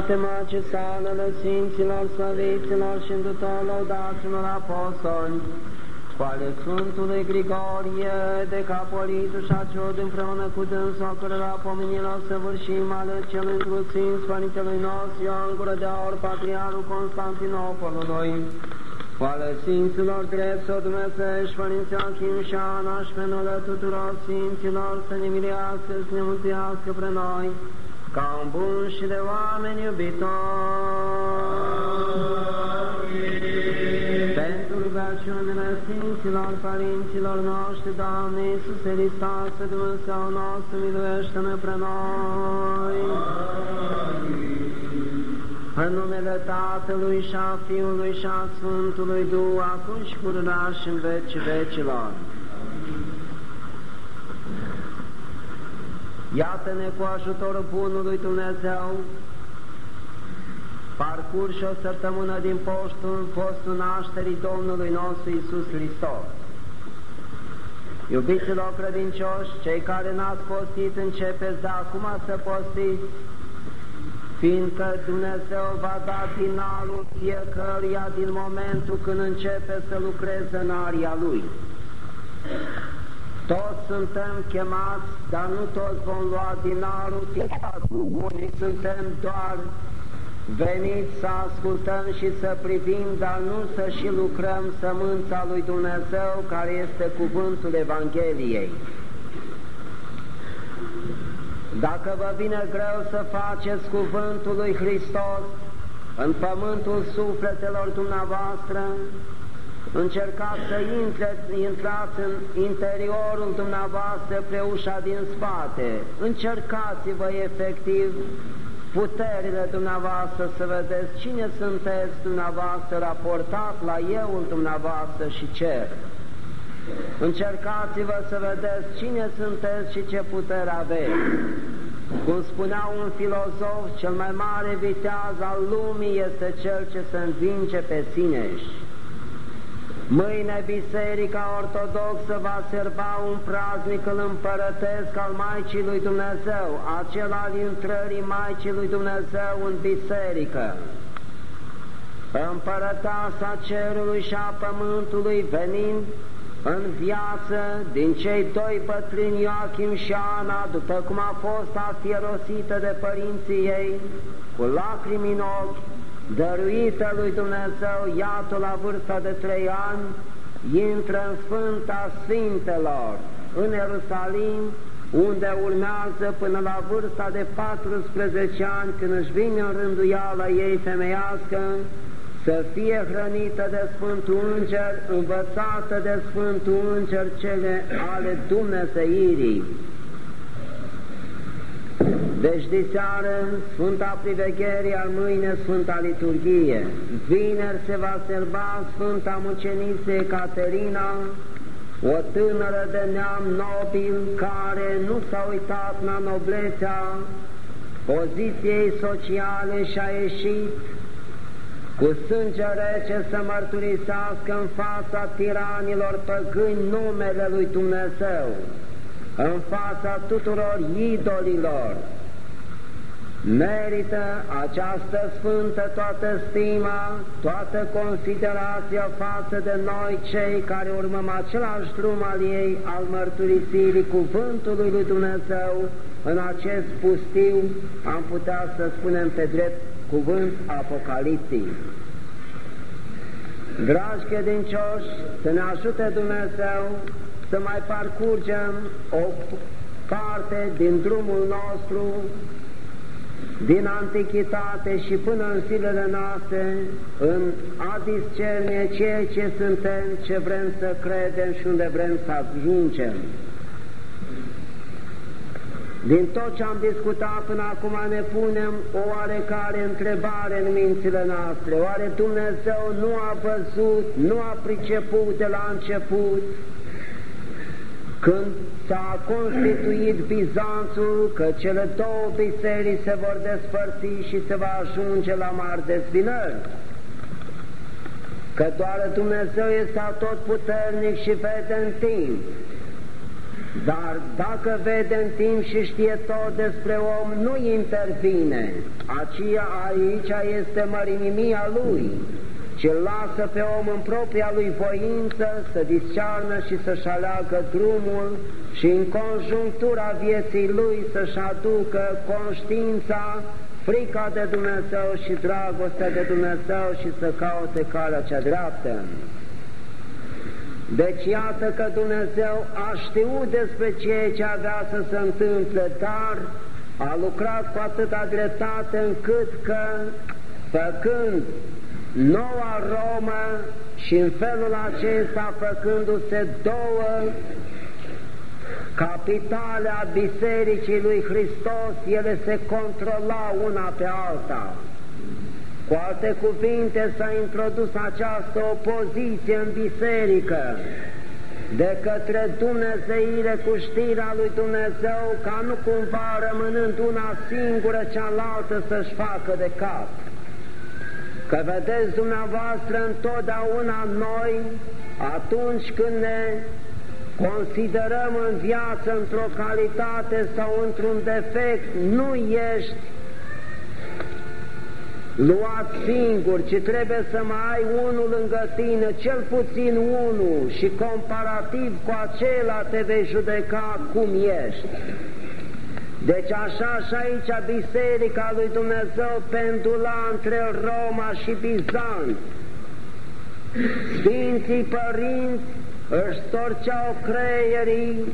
Atemace salele Sfinților, Slăviților și tuturor laudaților apostoli, cu ale Sfântului Grigorie, de Capolitul și Aciod, împreună cu dânsul cărora pomenilor săvârșim ale celui Sfinț, Părintelui nostru Ioan Gură de Aur, Patriarul Constantinopolului, cu ale Sfinților drept, o Dumnezești, Părinții Achim și Ana și pe nule tuturor Sfinților, să ne mirească, să ne mântuiască pre noi, ca un bun și de oameni iubitori. Pentru rugăciunile Sfinților Părinților noștri, Doamne Iisuse Hristos, Dumnezeu nostru, miluiește-ne pre noi. În numele Tatălui și a Fiului și a Sfântului Duh, acum și pururea și în veci vecilor. Iată-ne cu ajutorul Bunului Dumnezeu, parcurși o săptămână din postul, postul nașterii Domnului nostru Isus Hristos. Iubiților credincioși, cei care n-ați postit, începeți de acum să postiți, fiindcă Dumnezeu va da finalul fiecăruia din momentul când începe să lucreze în aria Lui. Toți suntem chemați, dar nu toți vom lua dinarul, unii suntem doar veniți să ascultăm și să privim, dar nu să și lucrăm sămânța lui Dumnezeu, care este cuvântul Evangheliei. Dacă vă vine greu să faceți cuvântul lui Hristos în pământul sufletelor dumneavoastră, încercați să intre, intrați în interiorul dumneavoastră pe ușa din spate. Încercați-vă efectiv puterile dumneavoastră să vedeți cine sunteți dumneavoastră raportat la euul dumneavoastră și cer. Încercați-vă să vedeți cine sunteți și ce putere aveți. Cum spunea un filozof, cel mai mare viteaz al lumii este cel ce se învinge pe sineși. Mâine Biserica Ortodoxă va serba un praznic îl împărătesc al Maicii lui Dumnezeu, acela al intrării Maicii lui Dumnezeu în Biserică. Împărăteasa cerului și a pământului venind în viață din cei doi bătrâni Ioachim și Ana, după cum a fost afierosită de părinții ei, cu lacrimi în ochi, dăruită lui Dumnezeu, iată la vârsta de trei ani, intră în Sfânta Sfintelor, în Ierusalim, unde urmează până la vârsta de 14 ani, când își vine în rânduială ei femeiască, să fie hrănită de Sfântul Înger, învățată de Sfântul Înger cele ale Dumnezeirii. Deci de seară, Sfânta Privegherie, al mâine Sfânta Liturghie. Vineri se va serba Sfânta Muceniță Caterina, o tânără de neam nobil care nu s-a uitat la noblețea poziției sociale și a ieșit cu sânge rece să mărturisească în fața tiranilor păgâni numele lui Dumnezeu, în fața tuturor idolilor. Merită această sfântă toată stima, toată considerația față de noi cei care urmăm același drum al ei, al mărturisirii cuvântului lui Dumnezeu în acest pustiu, am putea să spunem pe drept cuvânt apocaliptic. Dragi credincioși, să ne ajute Dumnezeu să mai parcurgem o parte din drumul nostru din antichitate și până în zilele noastre, în a discerne ceea ce suntem, ce vrem să credem și unde vrem să ajungem. Din tot ce am discutat până acum ne punem o oarecare întrebare în mințile noastre. Oare Dumnezeu nu a văzut, nu a priceput de la început când s-a constituit Bizanțul că cele două biserici se vor despărți și se va ajunge la mari dezbinări? Că doar Dumnezeu este tot puternic și vede în timp dar dacă vede în timp și știe tot despre om, nu intervine. Aceea aici este mărinimia lui, ci lasă pe om în propria lui voință să discearnă și să-și aleagă drumul și în conjunctura vieții lui să-și aducă conștiința, frica de Dumnezeu și dragostea de Dumnezeu și să caute calea cea dreaptă. Deci iată că Dumnezeu a știut despre ceea ce avea să se întâmple, dar a lucrat cu atâta dreptate încât că, făcând noua Romă și în felul acesta făcându-se două capitale a Bisericii lui Hristos, ele se controla una pe alta. Cu alte cuvinte s-a introdus această opoziție în biserică de către Dumnezeire cu știrea lui Dumnezeu ca nu cumva rămânând una singură cealaltă să-și facă de cap. Că vedeți dumneavoastră întotdeauna noi, atunci când ne considerăm în viață într-o calitate sau într-un defect, nu ești luat singur, ci trebuie să mai ai unul lângă tine, cel puțin unul, și comparativ cu acela te vei judeca cum ești. Deci așa și aici Biserica lui Dumnezeu pendula între Roma și Bizanț. Sfinții părinți își storceau creierii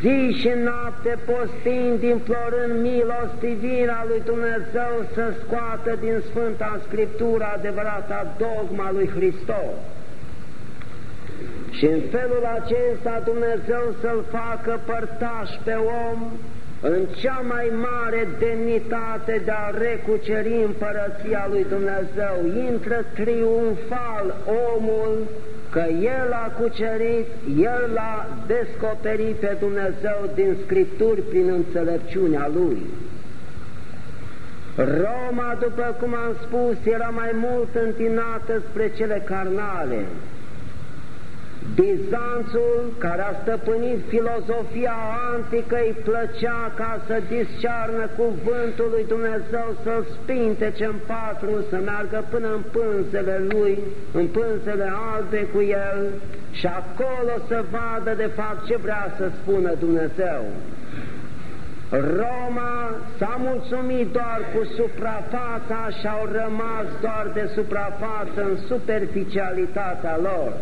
zi și noapte postind, implorând milostivirea lui Dumnezeu să scoată din Sfânta Scriptură adevărata dogma lui Hristos. Și în felul acesta Dumnezeu să-l facă părtaș pe om în cea mai mare demnitate de a recuceri împărăția lui Dumnezeu. Intră triumfal omul că El a cucerit, El l-a descoperit pe Dumnezeu din Scripturi prin înțelepciunea Lui. Roma, după cum am spus, era mai mult întinată spre cele carnale, Bizanțul, care a stăpânit filozofia antică, îi plăcea ca să discearnă cuvântul lui Dumnezeu, să-l spintece în patru, să meargă până în pânzele lui, în pânzele albe cu el și acolo să vadă de fapt ce vrea să spună Dumnezeu. Roma s-a mulțumit doar cu suprafața și au rămas doar de suprafață în superficialitatea lor.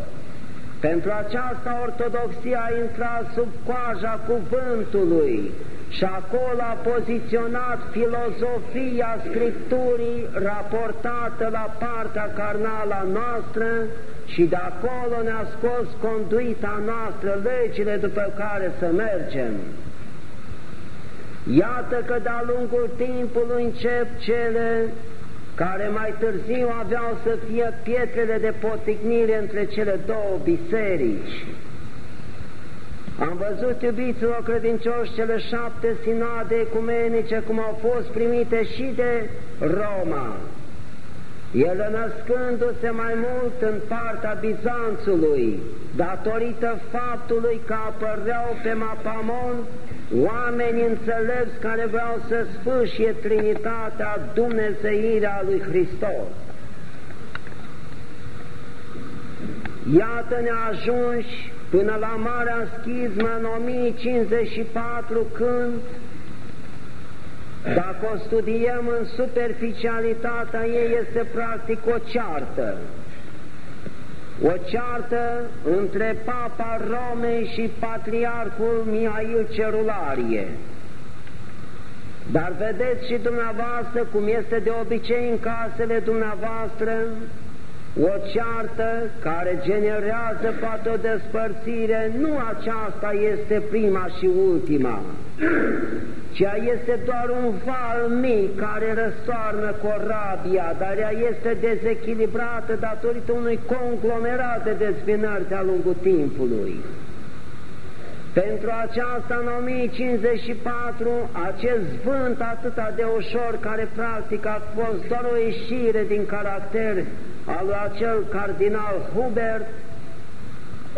Pentru aceasta ortodoxia a intrat sub coaja cuvântului și acolo a poziționat filozofia Scripturii raportată la partea carnală noastră și de acolo ne-a scos conduita noastră, legile după care să mergem. Iată că de-a lungul timpului încep cele care mai târziu aveau să fie pietrele de poticnire între cele două biserici. Am văzut, iubiților credincioși, cele șapte sinade ecumenice cum au fost primite și de Roma, ele născându-se mai mult în partea Bizanțului, datorită faptului că apăreau pe Mapamon oameni înțelepți care vreau să sfâșie Trinitatea Dumnezeirea lui Hristos. Iată ne ajungi până la Marea Schizmă în 1054 când dacă o studiem în superficialitatea ei, este practic o ceartă. O ceartă între Papa Romei și Patriarhul Mihail Cerularie. Dar vedeți și dumneavoastră cum este de obicei în casele dumneavoastră, o ceartă care generează poate o despărțire, nu aceasta este prima și ultima, ci este doar un val mic care răstoarnă corabia, dar ea este dezechilibrată datorită unui conglomerat de dezbinări de-a lungul timpului. Pentru aceasta, în 1054, acest vânt atât de ușor, care practic a fost doar o ieșire din caracter al lui acel cardinal Hubert,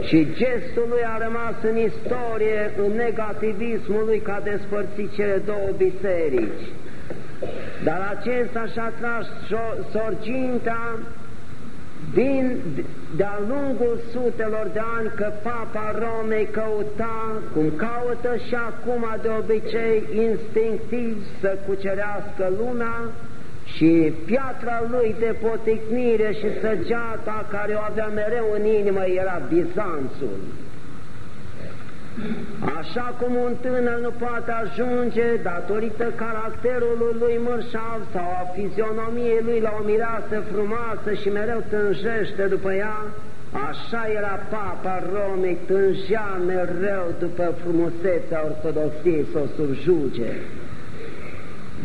și gestul lui a rămas în istorie, în negativismul lui ca despărțit cele două biserici. Dar acesta și-a tras sorginta din, de-a lungul sutelor de ani că Papa Romei căuta, cum caută și acum de obicei instinctiv să cucerească lumea și piatra lui de poticnire și săgeata care o avea mereu în inimă era Bizanțul. Așa cum un tânăr nu poate ajunge, datorită caracterului lui mărșav sau a fizionomiei lui la o mireasă frumoasă și mereu tânjește după ea, așa era Papa Romei, tângea mereu după frumusețea ortodoxiei să o subjuge.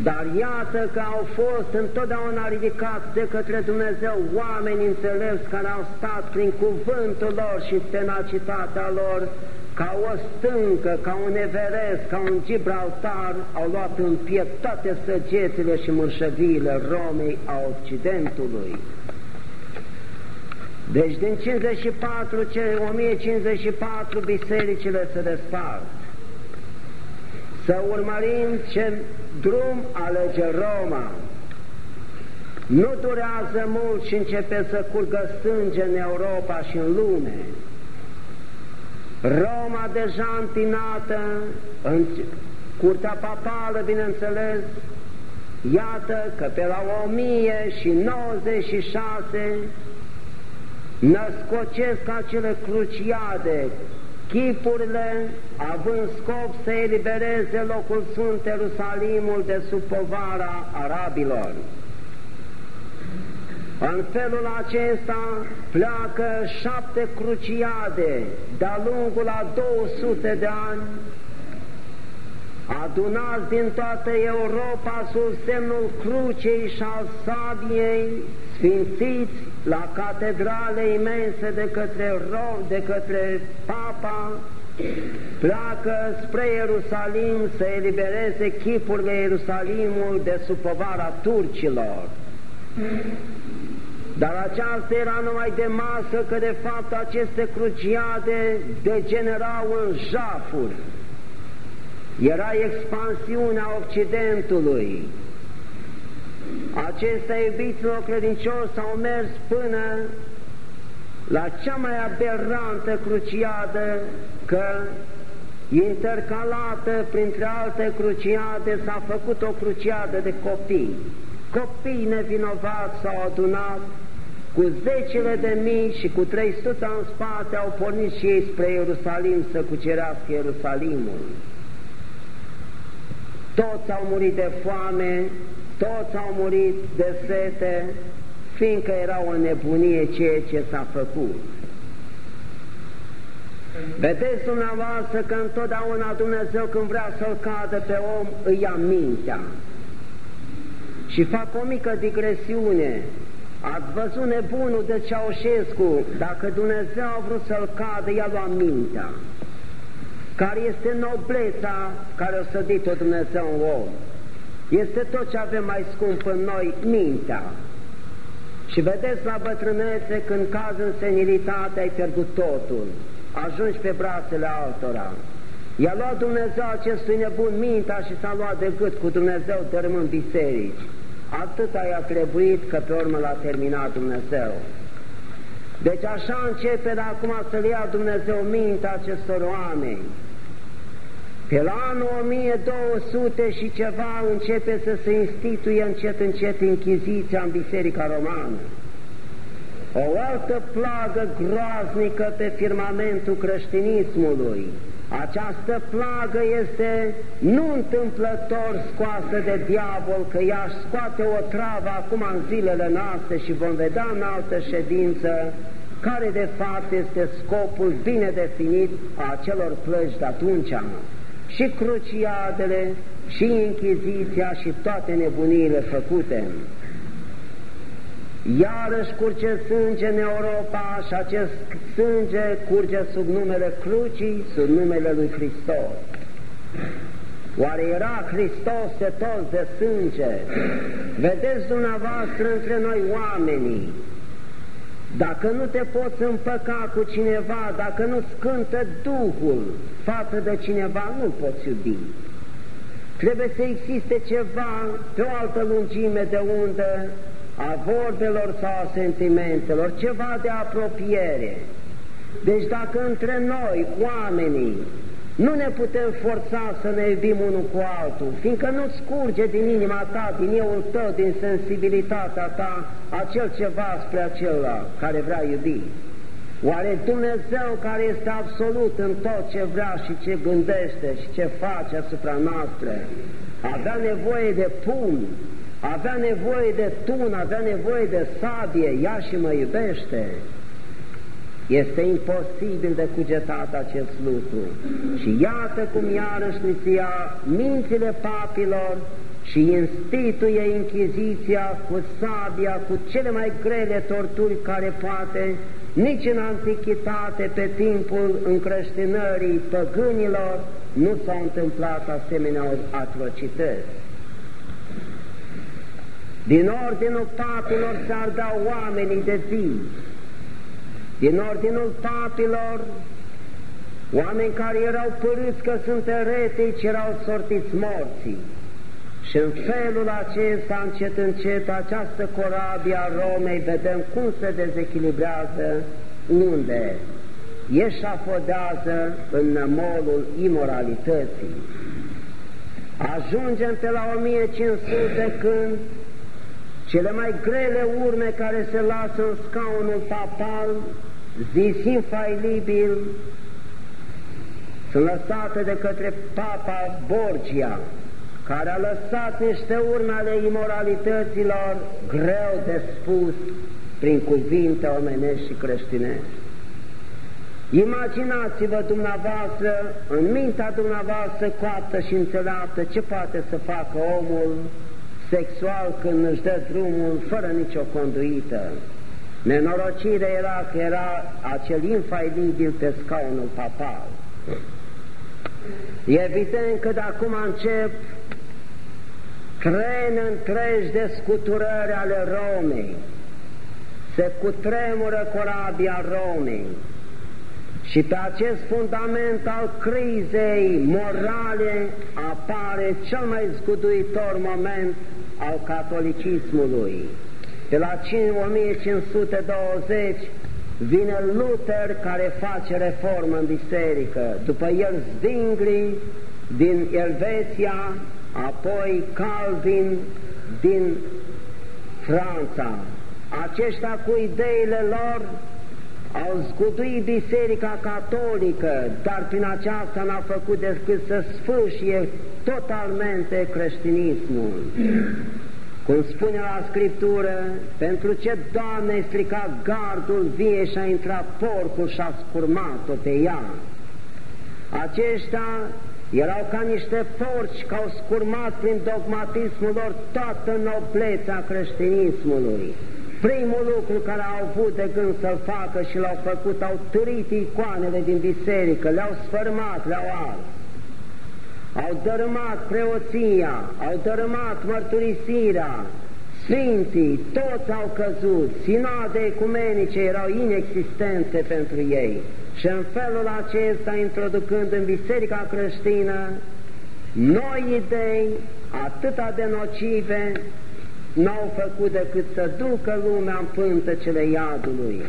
Dar iată că au fost întotdeauna ridicați de către Dumnezeu oameni înțelepți care au stat prin cuvântul lor și tenacitatea lor ca o stâncă, ca un Everest, ca un Gibraltar, au luat în piept toate săgețile și mărșăviile Romei a Occidentului. Deci din 54, 1054 bisericile se despart. Să urmărim ce drum alege Roma. Nu durează mult și începe să curgă sânge în Europa și în lume. Roma deja întinată, în curtea papală, bineînțeles, iată că pe la 1096 născocesc acele cruciade, chipurile având scop să elibereze locul Sfânt Ierusalimul de sub povara arabilor. În felul acesta pleacă șapte cruciade de-a lungul a 200 de ani, adunați din toată Europa sub semnul crucei și al sabiei, sfințiți la catedrale imense de către, Rom, de către Papa, pleacă spre Ierusalim să elibereze chipurile Ierusalimul de sub povara turcilor. Dar aceasta era numai de masă că de fapt aceste cruciade degenerau în jafuri. Era expansiunea Occidentului. Acestea, iubiților credincioși, au mers până la cea mai aberrantă cruciadă că intercalată printre alte cruciade s-a făcut o cruciadă de copii. Copii nevinovați s-au adunat cu zecile de mii și cu 300 în spate au pornit și ei spre Ierusalim să cucerească Ierusalimul. Toți au murit de foame, toți au murit de sete, fiindcă era o nebunie ceea ce s-a făcut. Vedeți dumneavoastră că întotdeauna Dumnezeu când vrea să-l cadă pe om îi ia mintea. Și fac o mică digresiune. Ați văzut nebunul de Ceaușescu, dacă Dumnezeu a vrut să-l cadă, i-a luat mintea. Care este nobleța care o sădit-o Dumnezeu în om. Este tot ce avem mai scump în noi, mintea. Și vedeți la bătrânețe, când caz în senilitate, ai pierdut totul. Ajungi pe brațele altora. I-a luat Dumnezeu acestui nebun mintea și s-a luat de gât cu Dumnezeu dărâmând biserici atât i-a trebuit că pe urmă l-a terminat Dumnezeu. Deci așa începe de acum să-l ia Dumnezeu mintea acestor oameni. Pe la anul 1200 și ceva începe să se instituie încet încet Inchiziția în Biserica Romană. O altă plagă groaznică pe firmamentul creștinismului, această plagă este nu întâmplător scoasă de diavol, că ea scoate o travă acum în zilele noastre și vom vedea în altă ședință care de fapt este scopul bine definit a celor plăci de atunci. Și cruciadele, și Inchiziția și toate nebuniile făcute iarăși curge sânge în Europa și acest sânge curge sub numele crucii, sub numele lui Hristos. Oare era Hristos setos de sânge? Vedeți dumneavoastră între noi oamenii, Dacă nu te poți împăca cu cineva, dacă nu-ți cântă Duhul față de cineva, nu poți iubi. Trebuie să existe ceva pe o altă lungime de undă a vorbelor sau a sentimentelor, ceva de apropiere. Deci dacă între noi, oamenii, nu ne putem forța să ne iubim unul cu altul, fiindcă nu scurge din inima ta, din euul tău, din sensibilitatea ta, acel ceva spre acela care vrea iubi. Oare Dumnezeu care este absolut în tot ce vrea și ce gândește și ce face asupra noastră, avea nevoie de pumni, avea nevoie de tun, avea nevoie de sabie, ia și mă iubește. Este imposibil de cugetat acest lucru. Și iată cum iarăși ni ia mințile papilor și instituie Inchiziția cu sabia, cu cele mai grele torturi care poate, nici în antichitate, pe timpul încreștinării păgânilor, nu s-au întâmplat asemenea atrocități. Din ordinul papilor s-ar da oamenii de zi, din ordinul papilor, oameni care erau părâți că sunt eretici, erau sortiți morții. Și în felul acesta, încet, încet, această corabie a Romei, vedem cum se dezechilibrează, unde ieșafodează în nămolul imoralității. Ajungem pe la 1500 când cele mai grele urme care se lasă în scaunul papal zis infailibil, sunt lăsate de către Papa Borgia, care a lăsat niște urme ale imoralităților greu de spus prin cuvinte omenești și creștinești. Imaginați-vă dumneavoastră, în mintea dumneavoastră coaptă și înțeleaptă, ce poate să facă omul sexual când își dă drumul fără nicio conduită. Nenorocirea era că era acel infailibil pe scaunul papal. E evident că de acum încep trene întregi de scuturări ale Romei, se cutremură corabia Romei și pe acest fundament al crizei morale apare cel mai zguduitor moment al catolicismului. De la 1520 vine Luther care face reformă în biserică, după el Zwingli din Elveția, apoi Calvin din Franța. Aceștia cu ideile lor au zguduit Biserica Catolică, dar prin aceasta n-a făcut decât să sfârșie totalmente creștinismul. Cum spune la Scriptură, pentru ce Doamne ai stricat gardul vie și a intrat porcul și a scurmat-o pe ea. Aceștia erau ca niște porci că au scurmat prin dogmatismul lor toată noblețea creștinismului. Primul lucru care au avut de gând să-l facă și l-au făcut, au târit icoanele din biserică, le-au sfărmat, le-au ars au dărâmat preoția, au dărâmat mărturisirea, Sfinții, toți au căzut, sinade ecumenice erau inexistente pentru ei. Și în felul acesta, introducând în biserica creștină noi idei atâta de nocive, n-au făcut decât să ducă lumea în pântăcele iadului.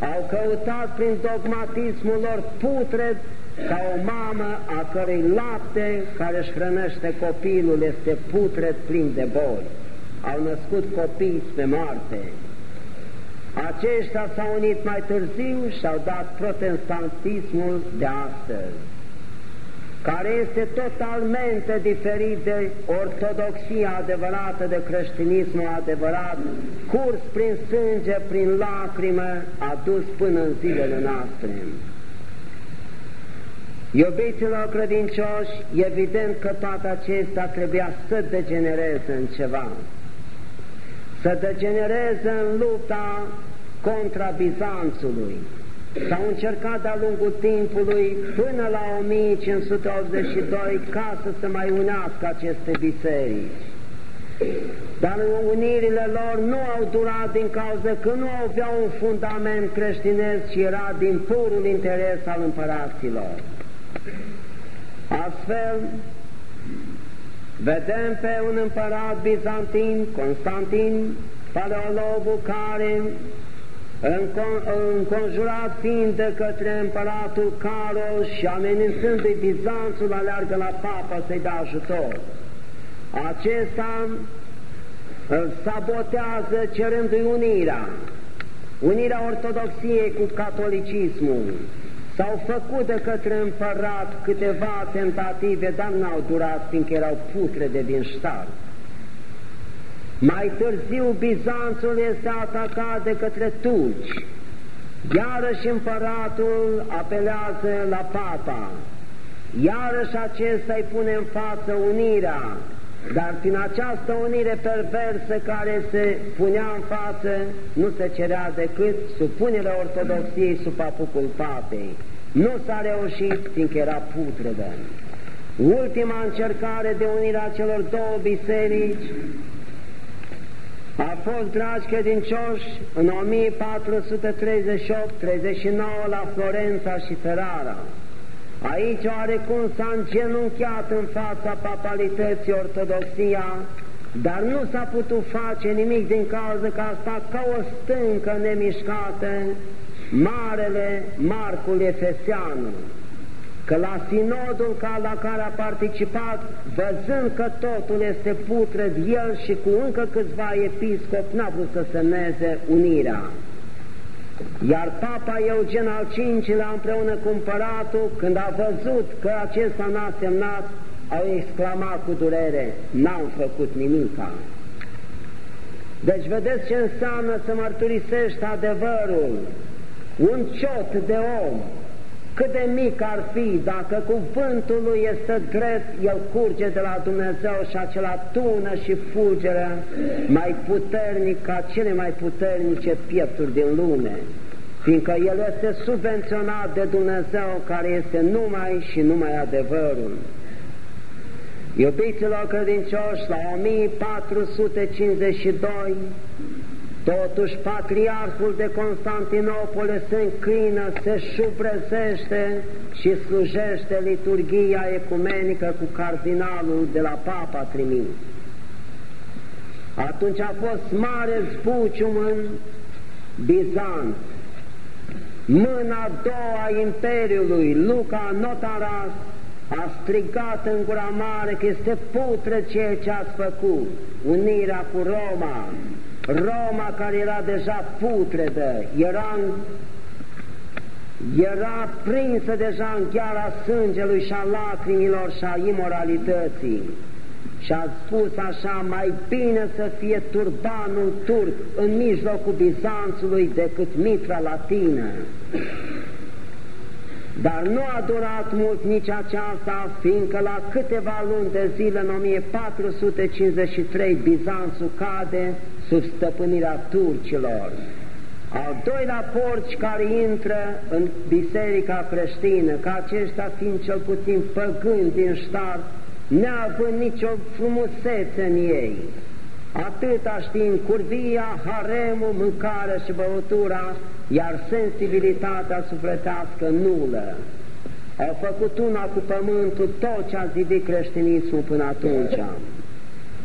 Au căutat prin dogmatismul lor putred ca o mamă a cărei lapte care își hrănește copilul este putred plin de boli. Au născut copii spre moarte. Aceștia s-au unit mai târziu și au dat protestantismul de astăzi, care este totalmente diferit de ortodoxia adevărată, de creștinismul adevărat, curs prin sânge, prin lacrimă, adus până în zilele noastre. Iubiților credincioși, evident că toate acestea trebuia să degenereze în ceva, să degenereze în lupta contra Bizanțului. S-au încercat de-a lungul timpului până la 1582 ca să se mai unească aceste biserici. Dar unirile lor nu au durat din cauza că nu aveau un fundament creștinesc, ci era din purul interes al împăraților. Astfel, vedem pe un împărat bizantin, Constantin, paleologul care, înconjurat fiind de către împăratul Carol și amenințându-i Bizanțul, aleargă la papă să-i dea ajutor. Acesta îl sabotează cerându-i unirea, unirea ortodoxiei cu catolicismul. S-au făcut de către împărat câteva tentative, dar n-au durat, fiindcă erau putrede din start. Mai târziu Bizanțul este atacat de către turci. Iarăși împăratul apelează la papa. Iarăși acesta îi pune în față unirea, dar prin această unire perversă care se punea în față, nu se cerea decât supunerea ortodoxiei sub apucul papei. Nu s-a reușit, fiindcă era putredă. Ultima încercare de unire a celor două biserici a fost, dragi credincioși, în 1438-39 la Florența și Ferrara. Aici oarecum s-a îngenunchiat în fața papalității ortodoxia, dar nu s-a putut face nimic din cauza că a stat ca o stâncă nemișcată Marele Marcul Efesianu că la sinodul ca la care a participat, văzând că totul este putred, el și cu încă câțiva episcop n-a vrut să semneze unirea. Iar Papa Eugen al V-lea împreună cu împăratul, când a văzut că acesta n-a semnat, au exclamat cu durere, n-am făcut nimica. Deci vedeți ce înseamnă să mărturisești adevărul, un ciot de om, cât de mic ar fi, dacă cuvântul lui este drept, el curge de la Dumnezeu și acela tună și fulgeră mai puternic ca cele mai puternice piepturi din lume, fiindcă el este subvenționat de Dumnezeu care este numai și numai adevărul. Iubiților credincioși, la 1452, Totuși, patriarhul de Constantinopole se înclină, se șubrezește și slujește liturgia ecumenică cu cardinalul de la papa trimis. Atunci a fost mare zbucium în Bizanț. Mâna a doua a Imperiului, Luca Notaras, a strigat în gura mare că este putre ceea ce ați făcut, unirea cu Roma, Roma care era deja putredă, era, era prinsă deja în gheara sângelui și a lacrimilor și a imoralității. Și a spus așa, mai bine să fie turbanul turc în mijlocul Bizanțului decât mitra latină. Dar nu a durat mult nici aceasta, fiindcă la câteva luni de zile, în 1453, Bizanțul cade sub stăpânirea turcilor. Al doilea porci care intră în biserica creștină, ca aceștia fiind cel puțin păgâni din ștar, neavând nicio frumusețe în ei. Atâta știind curvia, haremul, mâncarea și băutura, iar sensibilitatea sufletească nulă. Au făcut una cu pământul tot ce a zidit creștinismul până atunci.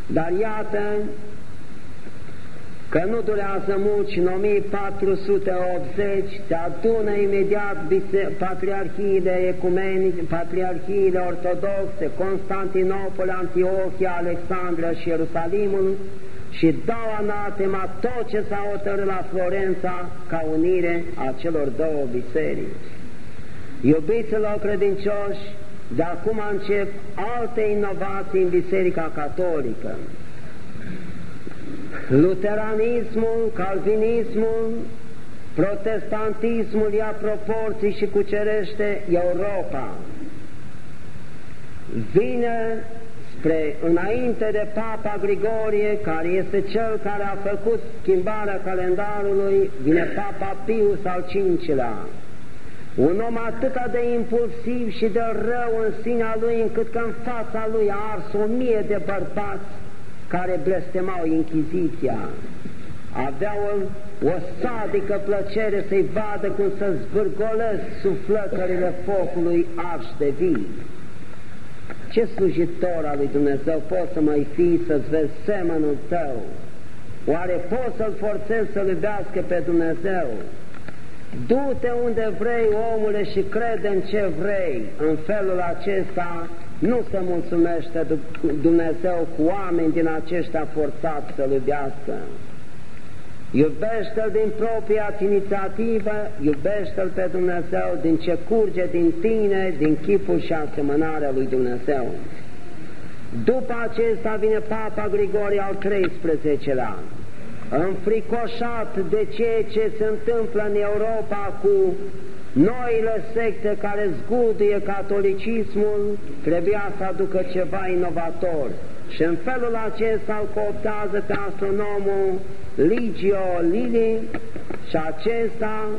Dar iată, că nu durează mult și în 1480 se adună imediat patriarhiile ecumenice, patriarhiile ortodoxe, Constantinopol, Antiochia, Alexandria și Ierusalimul și dau anatema tot ce s-a hotărât la Florența ca unire a celor două biserici. Iubiților credincioși, de acum încep alte inovații în Biserica Catolică luteranismul, calvinismul, protestantismul ia proporții și cucerește Europa. Vine spre înainte de Papa Grigorie, care este cel care a făcut schimbarea calendarului, vine Papa Pius al V-lea. Un om atât de impulsiv și de rău în sinea lui, încât că în fața lui a ars o mie de bărbați care blestemau Inchiziția, aveau o, o sadică plăcere să-i vadă cum să zvârgolesc suflăcările focului arș de vii. Ce slujitor al lui Dumnezeu poți să mai fii să-ți vezi semănul tău? Oare poți să-l forțezi să-L iubească pe Dumnezeu? Du-te unde vrei, omule, și crede în ce vrei. În felul acesta nu se mulțumește Dumnezeu cu oameni din aceștia forțați să-L iubească. Iubește-L din propria inițiativă, iubește-L pe Dumnezeu din ce curge din tine, din chipul și asemănarea lui Dumnezeu. După acesta vine Papa Grigorie al XIII-lea, înfricoșat de ceea ce se întâmplă în Europa cu noile secte care zguduie catolicismul, trebuia să aducă ceva inovator. Și în felul acesta îl cooptează pe astronomul Ligio Lili și acesta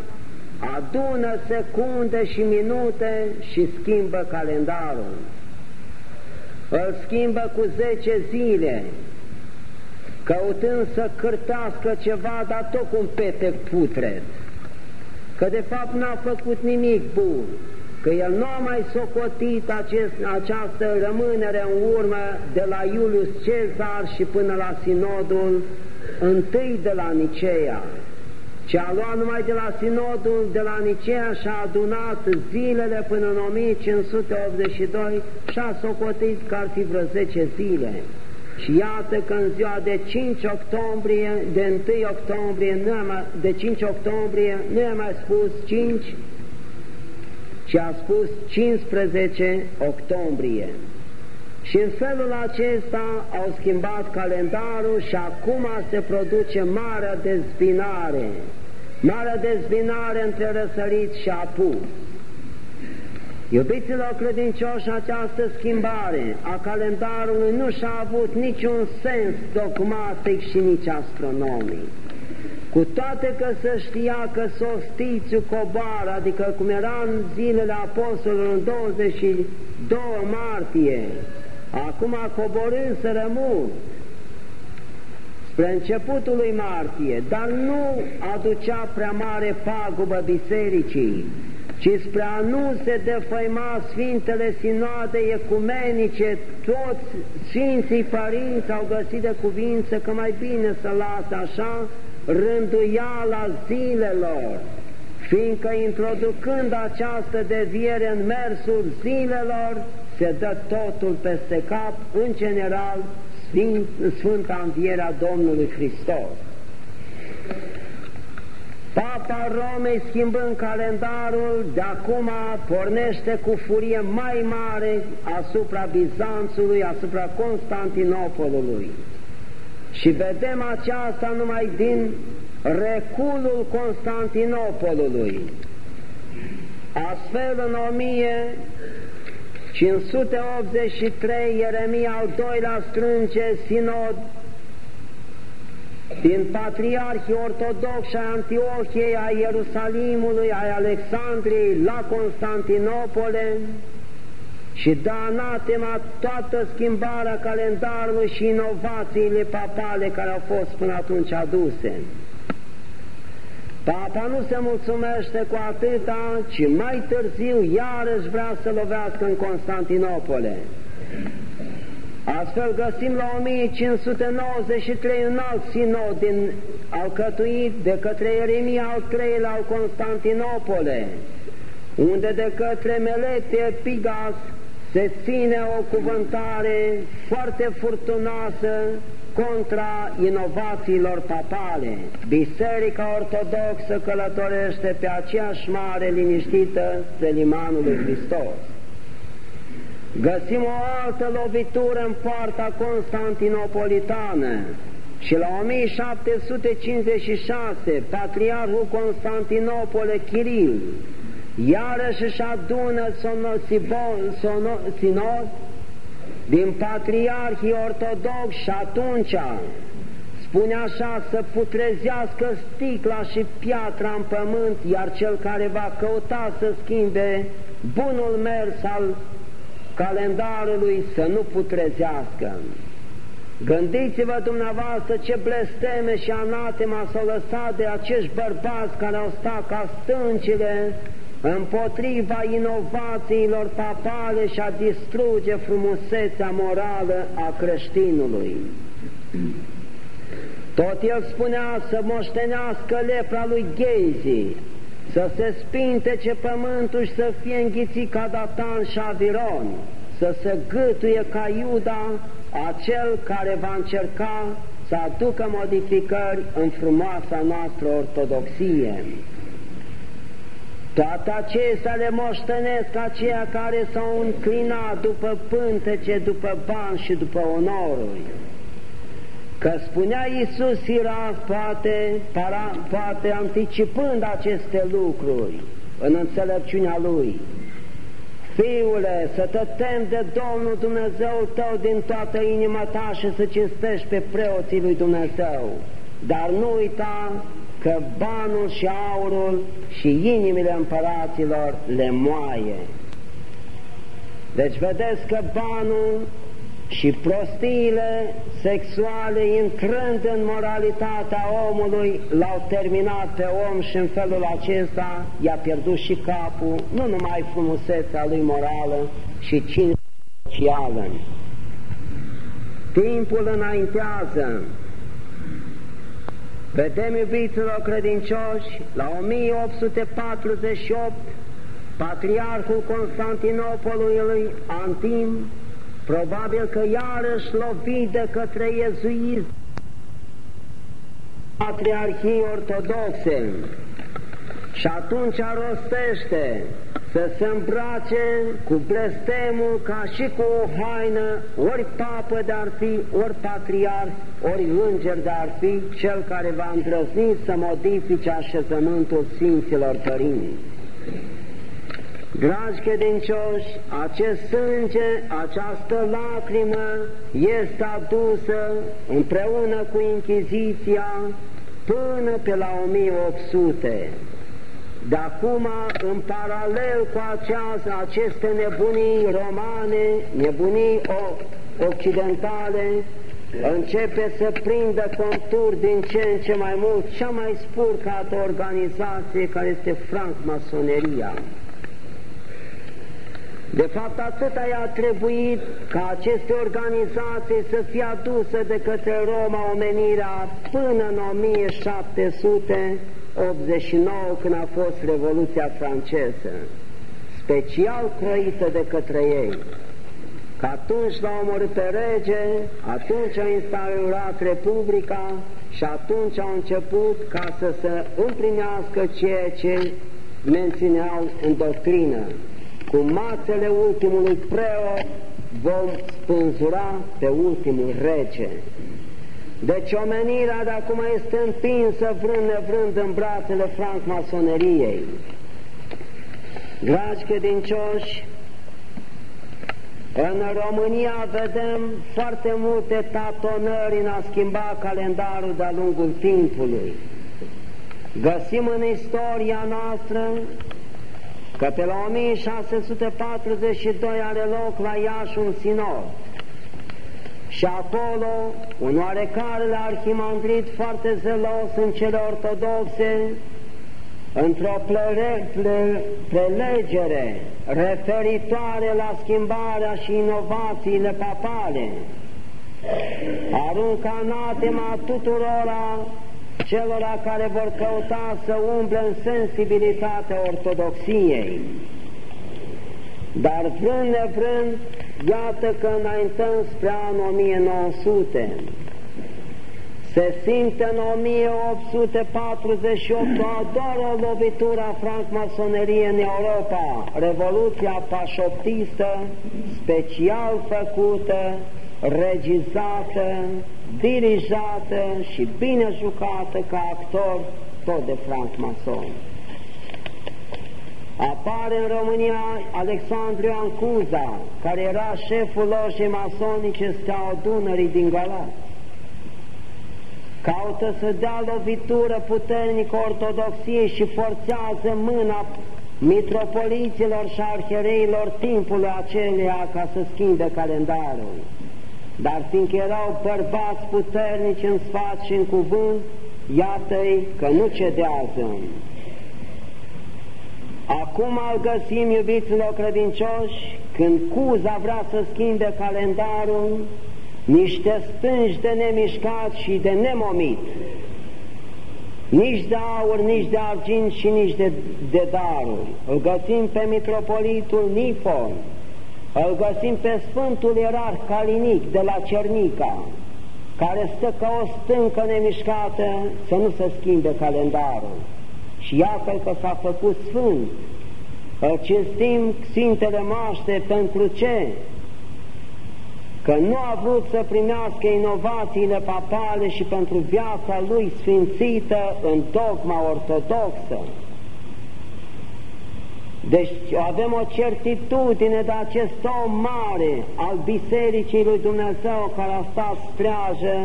adună secunde și minute și schimbă calendarul. Îl schimbă cu 10 zile, căutând să cârtească ceva, dar tot cu un petec putred, că de fapt n-a făcut nimic bun, că el nu a mai socotit acest, această rămânere în urmă de la Iulius Cezar și până la sinodul întâi de la Nicea, ci a luat numai de la sinodul de la Nicea și a adunat zilele până în 1582 și a socotit că ar fi vreo 10 zile. Și iată că în ziua de 5 octombrie, de 1 octombrie, nu am, de 5 octombrie, nu am mai spus 5, ci a spus 15 octombrie. Și în felul acesta au schimbat calendarul și acum se produce marea dezbinare, marea dezbinare între răsărit și apus. Iubiților credincioși, această schimbare a calendarului nu și-a avut niciun sens dogmatic și nici astronomic. Cu toate că se știa că sostițiu coboară, adică cum era în zilele apostolului în 22 martie, acum coborând să rămân spre începutul lui martie, dar nu aducea prea mare pagubă bisericii, ci spre a nu se defăima Sfintele Sinoade Ecumenice, toți Sfinții Părinți au găsit de cuvință că mai bine să lasă așa rânduiala zilelor, fiindcă introducând această deviere în mersul zilelor, se dă totul peste cap, în general, Sfânt, Sfânta Învierea Domnului Hristos. Papa Romei, schimbând calendarul, de acum pornește cu furie mai mare asupra Bizanțului, asupra Constantinopolului. Și vedem aceasta numai din reculul Constantinopolului. Astfel, în 1583, Ieremia al doilea strânge sinod din patriarhii ortodoxi ai Antiochiei, a Ierusalimului, ai Alexandriei, la Constantinopole și dă anatema toată schimbarea calendarului și inovațiile papale care au fost până atunci aduse. Papa nu se mulțumește cu atâta, ci mai târziu iarăși vrea să lovească în Constantinopole. Astfel găsim la 1593 un alt sinod din alcătuit de către Ieremia al treilea al Constantinopole, unde de către Melete Pigas se ține o cuvântare foarte furtunoasă contra inovațiilor papale. Biserica Ortodoxă călătorește pe aceeași mare liniștită spre limanul lui Hristos. Găsim o altă lovitură în poarta constantinopolitană și la 1756 Patriarhul Constantinopole Chiril iarăși își adună sinod din patriarhii ortodoxi și atunci spune așa să putrezească sticla și piatra în pământ, iar cel care va căuta să schimbe bunul mers al calendarului să nu putrezească. Gândiți-vă dumneavoastră ce blesteme și anatema s-au lăsat de acești bărbați care au stat ca stâncile împotriva inovațiilor papale și a distruge frumusețea morală a creștinului. Tot el spunea să moștenească lepra lui Ghezi, să se spintece pământul și să fie înghițit ca Datan și Aviron, să se gâtuie ca Iuda, acel care va încerca să aducă modificări în frumoasa noastră ortodoxie. Toate acestea le moștenesc aceia care s-au înclinat după pântece, după bani și după onoruri. Că spunea Iisus Siras, poate, para, poate anticipând aceste lucruri în înțelepciunea Lui, Fiule, să te temi de Domnul Dumnezeul tău din toată inima ta și să cinstești pe preoții lui Dumnezeu. Dar nu uita că banul și aurul și inimile împăraților le moaie. Deci vedeți că banul și prostiile sexuale, intrând în moralitatea omului, l-au terminat pe om și în felul acesta i-a pierdut și capul, nu numai frumusețea lui morală și cinstea socială. Timpul înaintează. Vedem, iubiților credincioși, la 1848, Patriarhul Constantinopolului Antim Probabil că iarăși lovit de către iezuiți patriarhii ortodoxe și atunci rostește să se îmbrace cu blestemul ca și cu o haină, ori papă de-ar fi, ori patriarh, ori înger de-ar fi, cel care va îndrăzni să modifice așezământul Sfinților Părinți. Dragi credincioși, acest sânge, această lacrimă este adusă împreună cu Inchiziția până pe la 1800. De acum, în paralel cu această, aceste nebunii romane, nebunii occidentale, începe să prindă conturi din ce în ce mai mult cea mai spurcată organizație care este franc-masoneria. De fapt, atâta i-a trebuit ca aceste organizații să fie aduse de către Roma omenirea până în 1789, când a fost Revoluția franceză, special croită de către ei. Că atunci l-au omorât pe rege, atunci au instaurat Republica și atunci au început ca să se împlinească ceea ce mențineau în doctrină cu mațele ultimului preot vom spânzura pe ultimul rege. Deci omenirea de acum este împinsă vrând nevrând în brațele francmasoneriei. Dragi credincioși, în România vedem foarte multe tatonări în a schimba calendarul de-a lungul timpului. Găsim în istoria noastră că pe la 1642 are loc la Iași un sinod. Și acolo un oarecare arhimandrit foarte zelos în cele ortodoxe într-o prelegere referitoare la schimbarea și inovațiile papale aruncă anatema tuturora celora care vor căuta să umble în sensibilitatea ortodoxiei. Dar vrând nevrând, iată că înaintăm spre anul 1900. Se simte în 1848 a doua lovitură a francmasoneriei în Europa, Revoluția pașoptistă, special făcută, regizată, dirijată și bine jucată ca actor, tot de francmason. Apare în România Alexandru Ancuza, care era șeful lojii masonice Steaua Dunării din Galați. Caută să dea lovitură puternică ortodoxiei și forțează mâna mitropoliților și arhereilor timpului acelea ca să schimbe calendarul dar fiindcă erau bărbați puternici în sfat și în cuvânt, iată-i că nu cedează. Acum îl găsim, iubiților credincioși, când Cuza vrea să schimbe calendarul, niște stângi de nemișcat și de nemomit, nici de aur, nici de argint și nici de, de daruri. Îl găsim pe mitropolitul Nifon, îl găsim pe Sfântul Ierarh Calinic de la Cernica, care stă ca o stâncă nemișcată să nu se schimbe calendarul. Și iată că s-a făcut sfânt. Îl cinstim Sfintele Maște pentru ce? Că nu a vrut să primească inovațiile papale și pentru viața lui sfințită în dogma ortodoxă. Deci avem o certitudine de acest om mare al Bisericii lui Dumnezeu care a stat streajă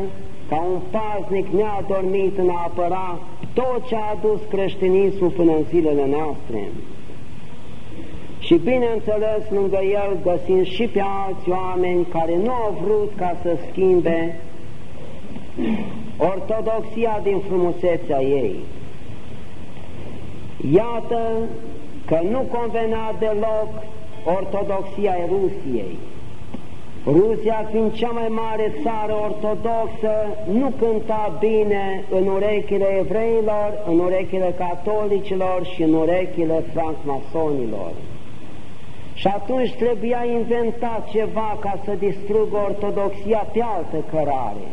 ca un paznic neadormit în a apăra tot ce a adus creștinismul până în zilele noastre. Și bineînțeles, lângă el găsim și pe alți oameni care nu au vrut ca să schimbe ortodoxia din frumusețea ei. Iată că nu convenea deloc ortodoxia Rusiei. Rusia, fiind cea mai mare țară ortodoxă, nu cânta bine în urechile evreilor, în urechile catolicilor și în urechile francmasonilor. Și atunci trebuia inventat ceva ca să distrugă ortodoxia pe altă cărare.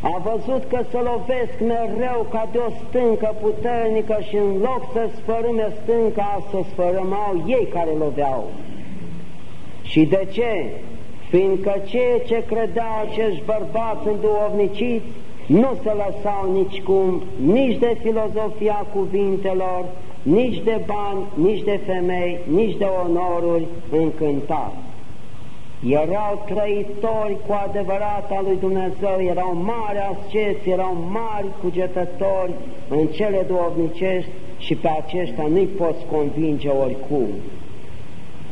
A văzut că să lovesc mereu ca de o stâncă puternică și în loc să sfărâme stânca, să sfărâmau ei care loveau. Și de ce? Fiindcă ceea ce credeau acești bărbați înduovniciți nu se lăsau nicicum nici de filozofia cuvintelor, nici de bani, nici de femei, nici de onoruri încântați. Erau trăitori cu adevărat al lui Dumnezeu, erau mari asceți, erau mari cugetători în cele duovnicești și pe aceștia nu-i poți convinge oricum.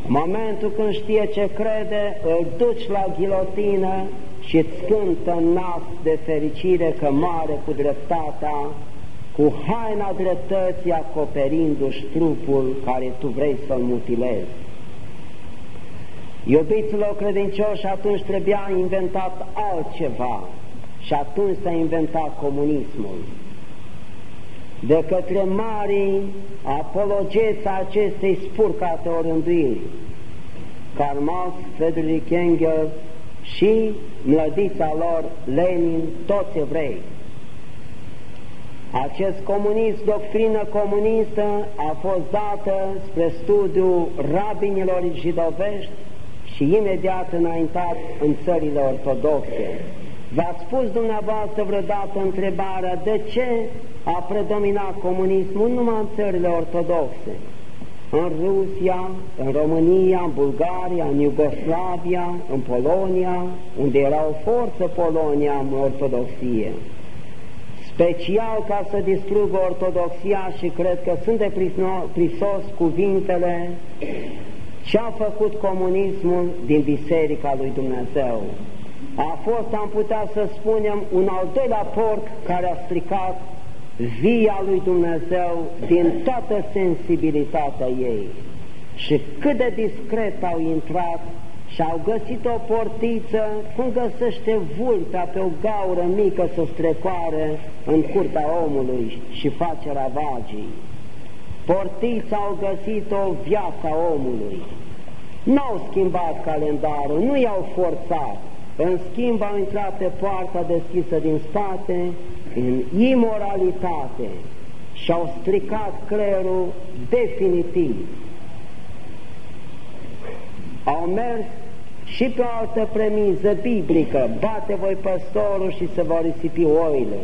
În momentul când știe ce crede, îl duci la ghilotină și îți cântă nas de fericire că mare cu dreptatea cu haina dreptății acoperindu-și trupul care tu vrei să-l mutilezi. Iubiților credincioși, atunci trebuia inventat altceva și atunci s-a inventat comunismul. De către marii apologeța acestei spurcate orânduiri, Karl Marx, Friedrich Engels și mlădița lor Lenin, toți evrei. Acest comunism, doctrină comunistă, a fost dată spre studiu rabinilor jidovești și imediat înaintat în țările ortodoxe. V-ați spus dumneavoastră vreodată întrebarea de ce a predominat comunismul numai în țările ortodoxe? În Rusia, în România, în Bulgaria, în Iugoslavia, în Polonia, unde era o forță Polonia în ortodoxie special ca să distrugă ortodoxia și cred că sunt de prisos cuvintele ce a făcut comunismul din Biserica lui Dumnezeu. A fost, am putea să spunem, un al doilea porc care a stricat via lui Dumnezeu din toată sensibilitatea ei. Și cât de discret au intrat și au găsit o portiță, cum găsește vulpea pe o gaură mică să strecoare în curtea omului și face ravagii. Portița au găsit-o viața omului. N-au schimbat calendarul, nu i-au forțat, în schimb au intrat pe poarta deschisă din spate în imoralitate și au stricat creierul definitiv. Au mers și pe o altă premiză biblică, bate voi păstorul și se va risipi oile.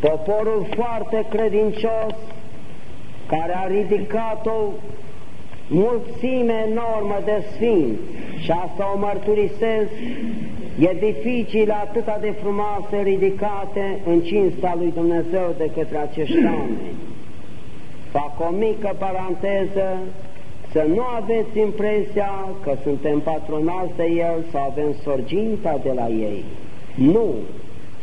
Poporul foarte credincios, care a ridicat o mulțime enormă de sfinți și asta o mărturisesc, edificiile atât de frumoase ridicate în cinsta lui Dumnezeu de către acești oameni. Fac o mică paranteză să nu aveți impresia că suntem patronați de El sau avem sorginta de la ei. Nu,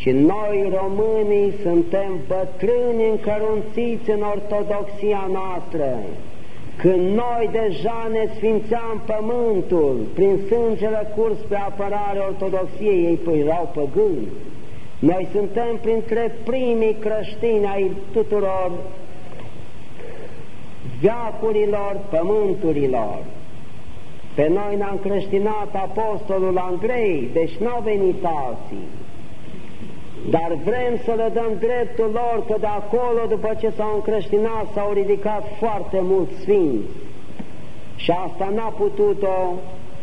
ci noi românii suntem bătrâni încărunțiți în ortodoxia noastră, când noi deja ne sfințeam pământul prin sângele curs pe apărare ortodoxiei, ei păi erau păgâni. Noi suntem printre primii creștini ai tuturor veacurilor pământurilor. Pe noi ne-a încreștinat apostolul Andrei, deci n-au venit alții. Dar vrem să le dăm dreptul lor că de acolo, după ce s-au încreștinat, s-au ridicat foarte mulți sfinți. Și asta n-a putut-o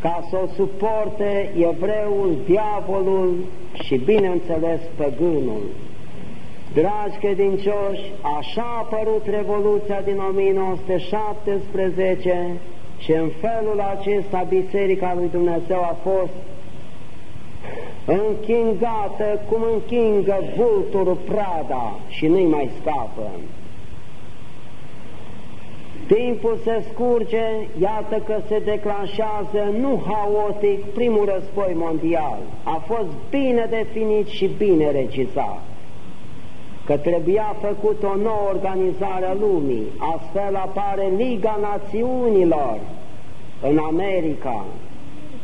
ca să o suporte evreul, diavolul și, bineînțeles, păgânul. Dragi credincioși, așa a apărut Revoluția din 1917 și în felul acesta Biserica lui Dumnezeu a fost închingată cum închingă vulturul prada și nu-i mai scapă. Timpul se scurge, iată că se declanșează, nu haotic, primul război mondial. A fost bine definit și bine regizat că trebuia făcut o nouă organizare a lumii, astfel apare Liga Națiunilor în America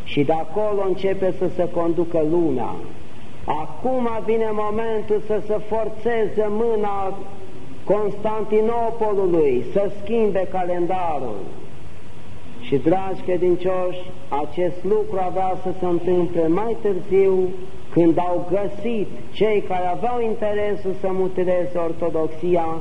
și de acolo începe să se conducă lumea. Acum vine momentul să se forțeze mâna Constantinopolului să schimbe calendarul. Și, dragi credincioși, acest lucru avea să se întâmple mai târziu când au găsit cei care aveau interesul să mutileze ortodoxia,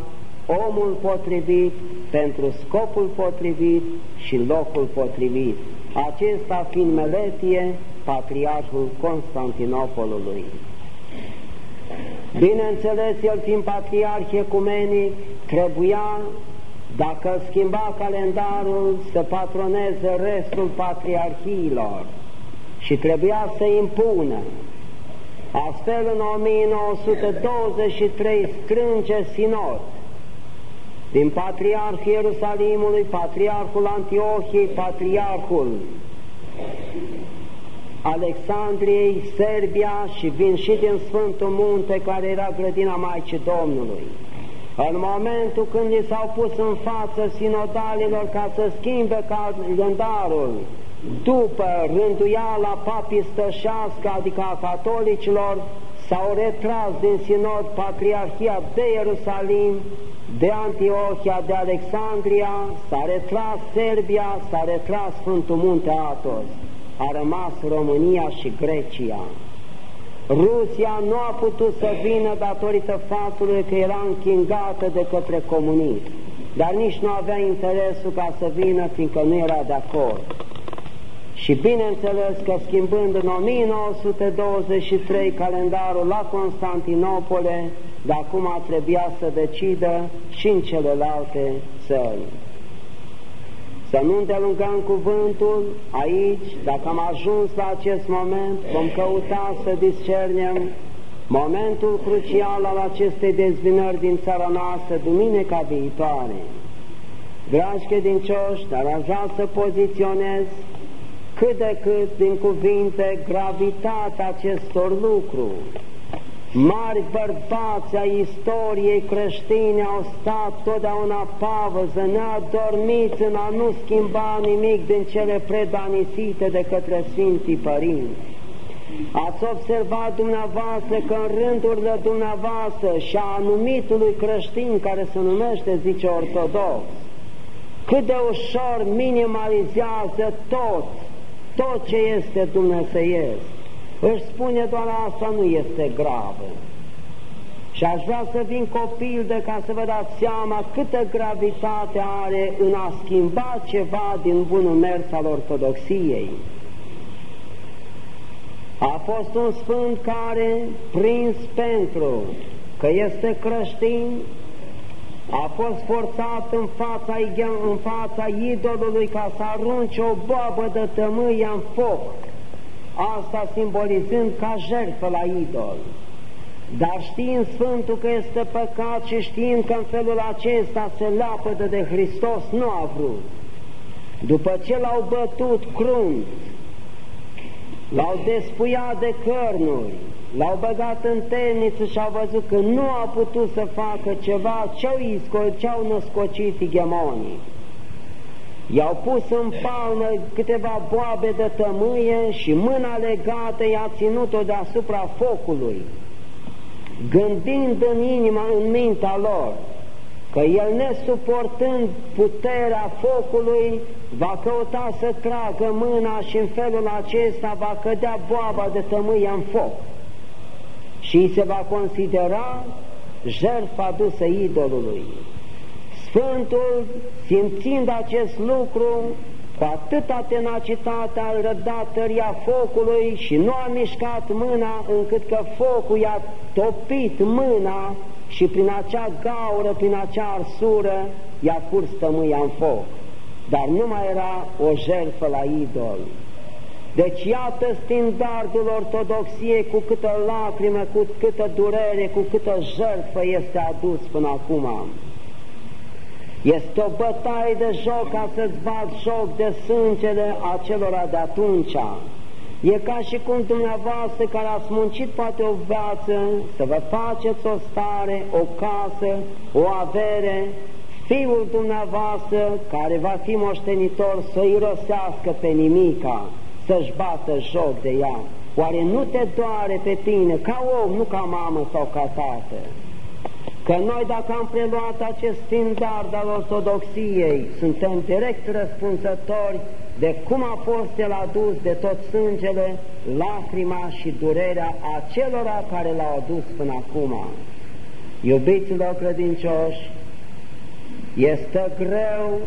omul potrivit pentru scopul potrivit și locul potrivit, acesta fiind Meletie, patriarhul Constantinopolului. Bineînțeles, el fiind patriarh ecumenic, trebuia, dacă schimba calendarul, să patroneze restul patriarhiilor și trebuia să impună Astfel, în 1923 strânge sinod din Patriarhul Ierusalimului, Patriarhul Antiohiei, Patriarhul Alexandriei, Serbia și vin și din Sfântul Munte, care era grădina Maicii Domnului. În momentul când li s-au pus în față sinodalilor ca să schimbe calendarul, după rânduiala papistășească, adică a catolicilor, s-au retras din sinod Patriarhia de Ierusalim, de Antiochia, de Alexandria, s-a retras Serbia, s-a retras Sfântul Munte Atos, a rămas România și Grecia. Rusia nu a putut să vină datorită faptului că era închingată de către comunism, dar nici nu avea interesul ca să vină, fiindcă nu era de acord. Și bineînțeles că schimbând în 1923 calendarul la Constantinopole, de acum trebuia să decidă și în celelalte țări. Să nu îndelungăm cuvântul aici, dacă am ajuns la acest moment, vom căuta să discernem momentul crucial al acestei dezbinări din țara noastră, duminica viitoare. Dragi credincioși, dar aș vrea să poziționez cât de cât din cuvinte gravitatea acestor lucruri. Mari bărbați ai istoriei creștine au stat totdeauna pavăză, neadormiți în a nu schimba nimic din cele predanisite de către Sfinții Părinți. Ați observat dumneavoastră că în rândurile dumneavoastră și a anumitului creștin care se numește, zice ortodox, cât de ușor minimalizează tot tot ce este dumnezeiesc. Își spune doar asta nu este gravă. Și aș vrea să vin copil de ca să vă dați seama câtă gravitate are în a schimba ceva din bunul mers al ortodoxiei. A fost un sfânt care, prins pentru că este creștin, a fost forțat în fața, în fața idolului ca să arunce o boabă de tămâie în foc, asta simbolizând ca jertfă la idol. Dar știind Sfântul că este păcat și știind că în felul acesta se lapădă de Hristos, nu a vrut. după ce l-au bătut crunt, l-au despuiat de cărnuri, l-au băgat în temniță și au văzut că nu a putut să facă ceva ce-au ce-au născocit ghemonii. I-au pus în palmă câteva boabe de tămâie și mâna legată i-a ținut-o deasupra focului, gândind în inima, în mintea lor, că el nesuportând puterea focului va căuta să tragă mâna și în felul acesta va cădea boaba de tămâie în foc și se va considera jertfa dusă idolului. Sfântul, simțind acest lucru, cu atâta tenacitate a răbdat tăria focului și nu a mișcat mâna încât că focul i-a topit mâna și prin acea gaură, prin acea arsură, i-a curs tămâia în foc. Dar nu mai era o jertfă la idol. Deci iată standardul ortodoxiei cu câtă lacrimă, cu câtă durere, cu câtă jertfă este adus până acum. Este o bătaie de joc ca să-ți bat joc de sângele acelora de atunci. E ca și cum dumneavoastră care ați muncit poate o viață să vă faceți o stare, o casă, o avere, fiul dumneavoastră care va fi moștenitor să irosească pe nimica, să-și bată joc de ea. Oare nu te doare pe tine ca om, nu ca mamă sau ca tată? Că noi dacă am preluat acest standard al ortodoxiei, suntem direct răspunzători de cum a fost el adus de tot sângele, lacrima și durerea acelora care l-au adus până acum. Iubiților credincioși, este greu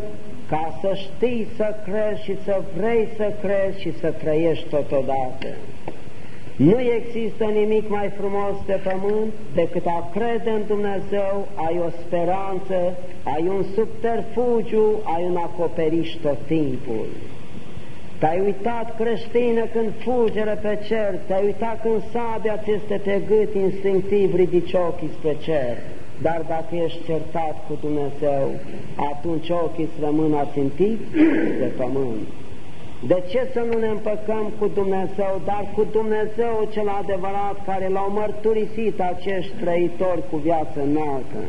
ca să știi să crezi și să vrei să crezi și să trăiești totodată. Nu există nimic mai frumos pe pământ decât a crede în Dumnezeu, ai o speranță, ai un subterfugiu, ai un acoperiș tot timpul. Te-ai uitat creștină când fulgeră pe cer, te-ai uitat când sabia ți este pe gât instinctiv ridici ochii spre cer. Dar dacă ești certat cu Dumnezeu, atunci ochii îți rămân ațintiți de pământ. De ce să nu ne împăcăm cu Dumnezeu, dar cu Dumnezeu cel adevărat care l-au mărturisit acești trăitori cu viață înaltă?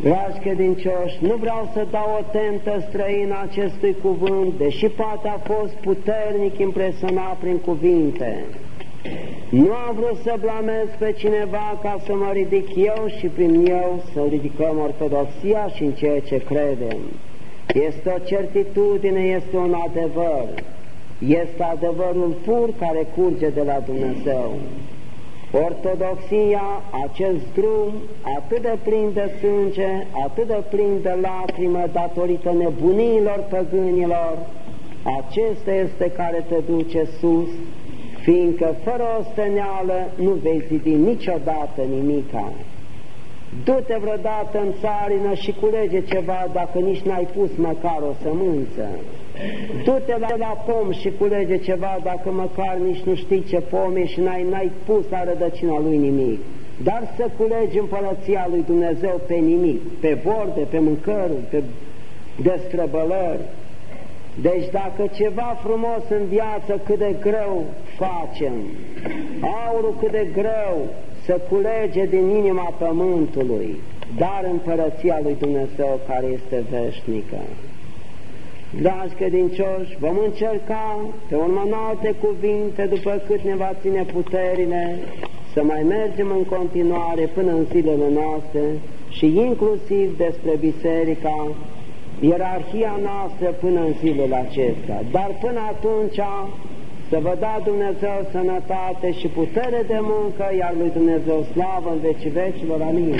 Dragi credincioși, nu vreau să dau o tentă străină acestui cuvânt, deși poate a fost puternic impresionat prin cuvinte. Nu am vrut să blamez pe cineva ca să mă ridic eu și prin eu să ridicăm ortodoxia și în ceea ce credem. Este o certitudine, este un adevăr. Este adevărul pur care curge de la Dumnezeu. Ortodoxia, acest drum atât de plin de sânge, atât de plin de lacrimă datorită nebunilor păgânilor, acesta este care te duce sus, fiindcă fără o stăneală nu vei zidi niciodată nimica. Du-te vreodată în țarină și culege ceva dacă nici n-ai pus măcar o sămânță. Du-te la, la pom și culege ceva dacă măcar nici nu știi ce pom e și n-ai pus la rădăcina lui nimic. Dar să culegi împărăția lui Dumnezeu pe nimic, pe borde, pe mâncăruri, pe destrăbălări. Deci dacă ceva frumos în viață cât de greu facem, aurul cât de greu să culege din inima pământului, dar împărăția lui Dumnezeu care este veșnică. Dragi credincioși, vom încerca pe urmă în alte cuvinte, după cât ne va ține puterile, să mai mergem în continuare până în zilele noastre și inclusiv despre biserica, ierarhia noastră până în zilele acestea. Dar până atunci să vă da Dumnezeu sănătate și putere de muncă, iar lui Dumnezeu slavă în vecii vecilor. Amin.